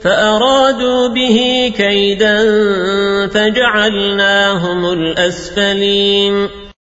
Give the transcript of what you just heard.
فأرادوا به كيدا فجعلناهم الأسفلين.